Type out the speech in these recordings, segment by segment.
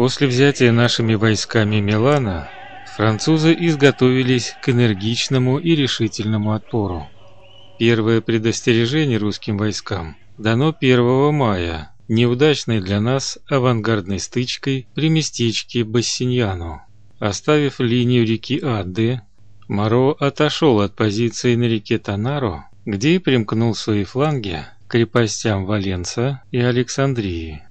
После взятия нашими войсками Милана французы изготовились к энергичному и решительному отпору. Первое предостережение русским войскам дано 1 мая, неудачной для нас авангардной стычкой при местечке Бассиньяно. Оставив линию реки Адды, Моро отошел от позиции на реке Танаро, где и примкнул свои фланги к крепостям Валенса и Александрии.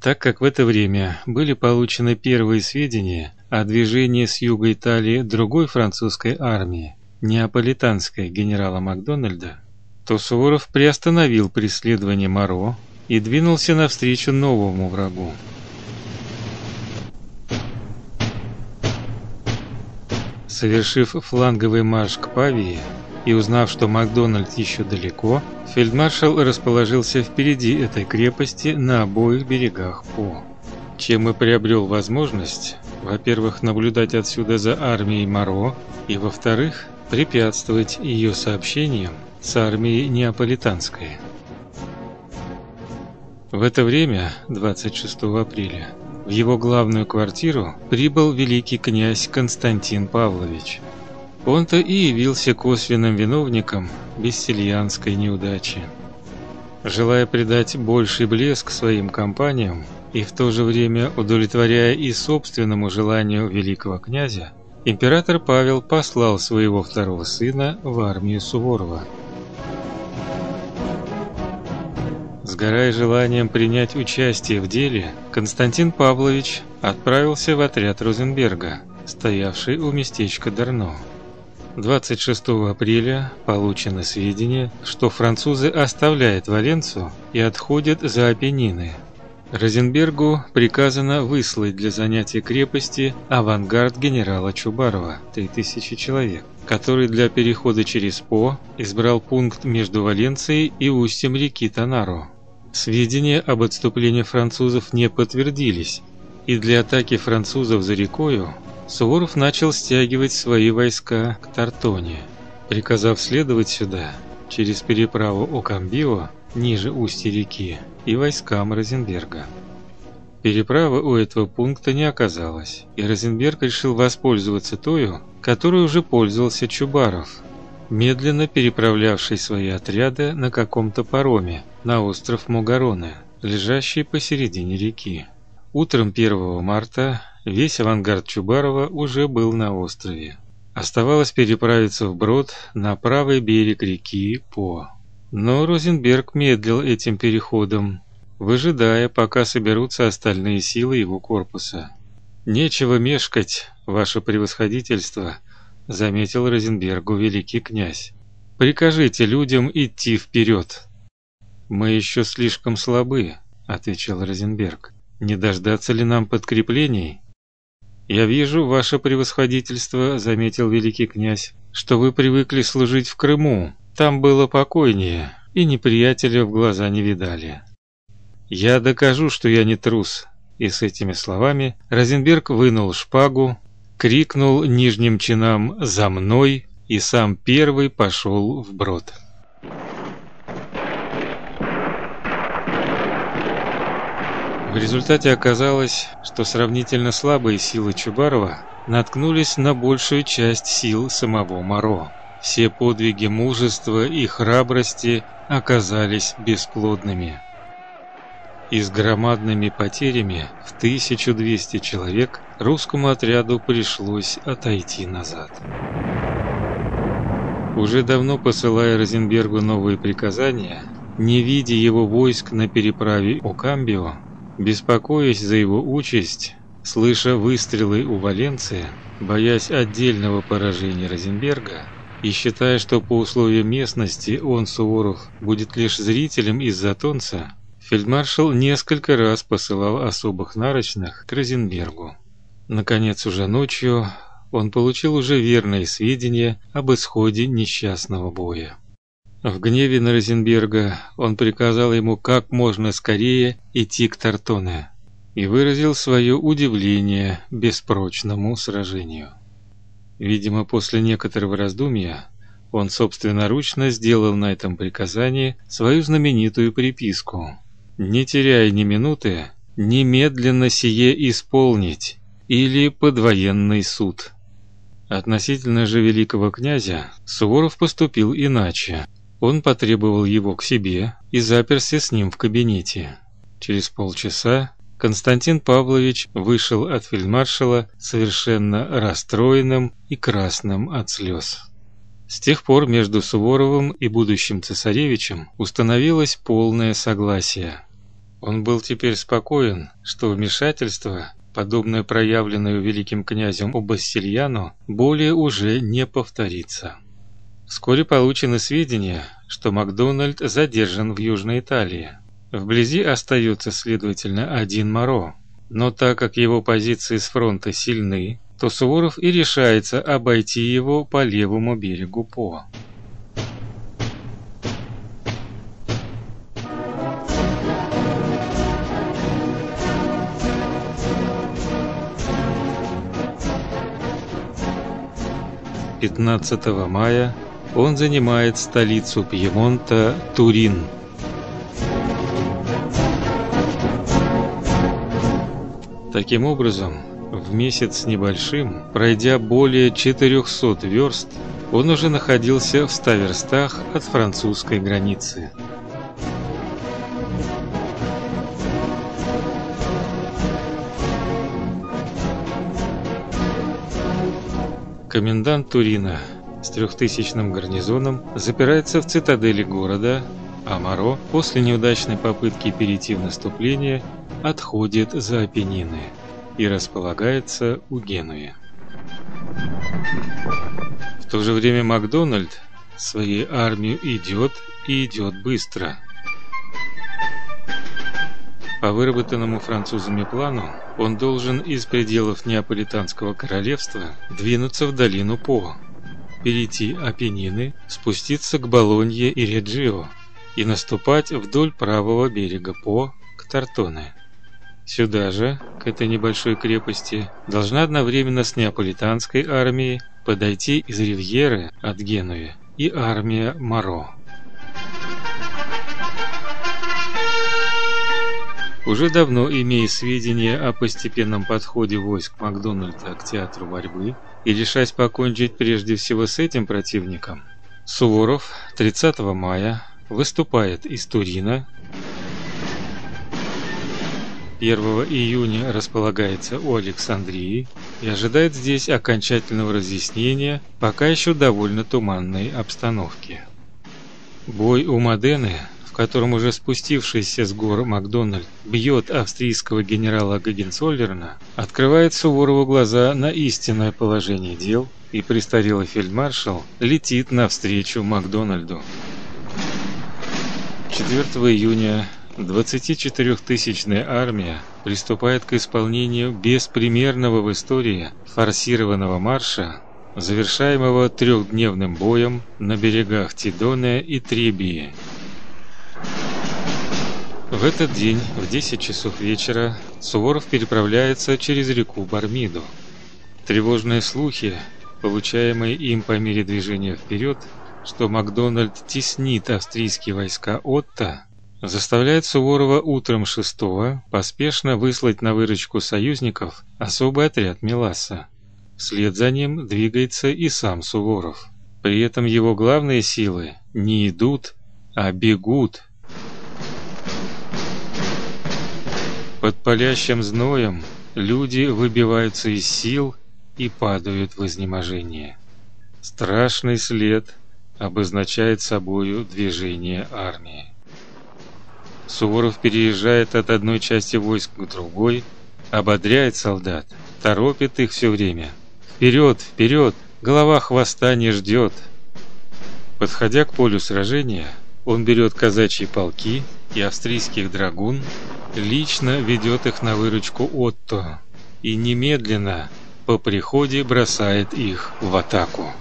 Так как в это время были получены первые сведения о движении с юга Италии другой французской армии, неаполитанской генерала Макдональда, то Суворов приостановил преследование Моро и двинулся навстречу новому врагу. Совершив фланговый марш к Павии и узнав, что Макдональд еще далеко, фельдмаршал расположился впереди этой крепости на обоих берегах По, чем и приобрел возможность, во-первых, наблюдать отсюда за армией Моро, и во-вторых, препятствовать ее сообщениям с армией неаполитанской. В это время, 26 апреля, в его главную квартиру прибыл великий князь Константин Павлович. Он-то и явился косвенным виновником бессельянской неудачи. Желая придать больший блеск своим кампаниям и в то же время удовлетворяя и собственному желанию великого князя, император Павел послал своего второго сына в армию Суворова. Сгорая желанием принять участие в деле, Константин Павлович отправился в отряд Розенберга, стоявший у местечка Дарно. 26 апреля получено сведения, что французы оставляют Валенцию и отходят за Апеннины. Розенбергу приказано выслать для занятия крепости авангард генерала Чубарова, 3000 человек, который для перехода через По избрал пункт между Валенцией и устьем реки Танаро. Сведения об отступлении французов не подтвердились, и для атаки французов за рекою Суворов начал стягивать свои войска к Тартоне, приказав следовать сюда через переправу Окамбио ниже устья реки и войскам Розенберга. Переправы у этого пункта не оказалось, и Розенберг решил воспользоваться тою, которой уже пользовался Чубаров, медленно переправлявший свои отряды на каком-то пароме на остров Мугароне, лежащий посередине реки. Утром 1 марта весь авангард Чубарова уже был на острове. Оставалось переправиться вброд на правый берег реки По. Но Розенберг медлил этим переходом, выжидая, пока соберутся остальные силы его корпуса. Нечего мешкать, ваше превосходительство, заметил Розенбергу великий князь. Прикажите людям идти вперед. Мы еще слишком слабы, ответил Розенберг. Не дождаться ли нам подкреплений? Я вижу, ваше превосходительство, заметил великий князь, что вы привыкли служить в Крыму. Там было покойнее, и неприятеля в глаза не видали. Я докажу, что я не трус. И с этими словами Розенберг вынул шпагу, крикнул нижним чинам «За мной!» и сам первый пошел вброд. В результате оказалось, что сравнительно слабые силы Чубарова наткнулись на большую часть сил самого Моро. Все подвиги мужества и храбрости оказались бесплодными и с громадными потерями в 1200 человек русскому отряду пришлось отойти назад. Уже давно посылая Розенбергу новые приказания, не видя его войск на переправе Окамбио, беспокоясь за его участь, слыша выстрелы у Валенции, боясь отдельного поражения Розенберга и считая, что по условиям местности он Суворов будет лишь зрителем из Затонца, Фельдмаршал несколько раз посылал особых нарочных к Розенбергу. Наконец, уже ночью он получил уже верные сведения об исходе несчастного боя. В гневе на Розенберга он приказал ему как можно скорее идти к Тартоне и выразил свое удивление беспрочному сражению. Видимо, после некоторого раздумья он собственноручно сделал на этом приказании свою знаменитую приписку, не теряя ни минуты, немедленно сие исполнить или под военный суд. Относительно же великого князя Суворов поступил иначе. Он потребовал его к себе и заперся с ним в кабинете. Через полчаса Константин Павлович вышел от фельдмаршала совершенно расстроенным и красным от слез. С тех пор между Суворовым и будущим цесаревичем установилось полное согласие. Он был теперь спокоен, что вмешательство подобное проявленное великим князем у Бастильяно, более уже не повторится. Вскоре получены сведения, что Макдональд задержан в Южной Италии. Вблизи остается, следовательно, один Моро. Но так как его позиции с фронта сильны, то Суворов и решается обойти его по левому берегу По. 15 мая он занимает столицу Пьемонта Турин. Таким образом, в месяц с небольшим, пройдя более 400 верст, он уже находился в 100 верстах от французской границы. Комендант Турина с трехтысячным гарнизоном запирается в цитадели города, а Моро после неудачной попытки перейти в наступление отходит за Апеннины и располагается у Генуи. В то же время Макдональд своей армией идет и идет быстро – по выработанному французами плану, он должен из пределов Неаполитанского королевства двинуться в долину По, перейти Апеннины, спуститься к Болонье и Реджио и наступать вдоль правого берега По к Тартоне. Сюда же, к этой небольшой крепости, должна одновременно с неаполитанской армией подойти из Ривьеры от Генуи и армия Маро. Уже давно имея сведения о постепенном подходе войск Макдональда к театру борьбы и решаясь покончить прежде всего с этим противником, Суворов 30 мая выступает из Турина 1 июня располагается у Александрии и ожидает здесь окончательного разъяснения пока еще довольно туманной обстановки. Бой у Модены котором уже спустившийся с гор Макдональд бьет австрийского генерала Гагенцоллерна, открывает Суворову глаза на истинное положение дел, и престарелый фельдмаршал летит навстречу Макдональду. 4 июня 24-тысячная армия приступает к исполнению беспримерного в истории форсированного марша, завершаемого трехдневным боем на берегах Тидоне и Требии. В этот день в 10 часов вечера Суворов переправляется через реку Бармиду. Тревожные слухи, получаемые им по мере движения вперед, что Макдональд теснит австрийские войска Отто, заставляет Суворова утром 6 поспешно выслать на выручку союзников особый отряд Миласа. Вслед за ним двигается и сам Суворов. При этом его главные силы не идут, а бегут Под палящим зноем люди выбиваются из сил и падают в изнеможение. Страшный след обозначает собою движение армии. Суворов переезжает от одной части войск к другой, ободряет солдат, торопит их все время. Вперед, вперед, голова хвоста не ждет. Подходя к полю сражения, он берет казачьи полки и австрийских драгун лично ведет их на выручку Отто и немедленно по приходе бросает их в атаку.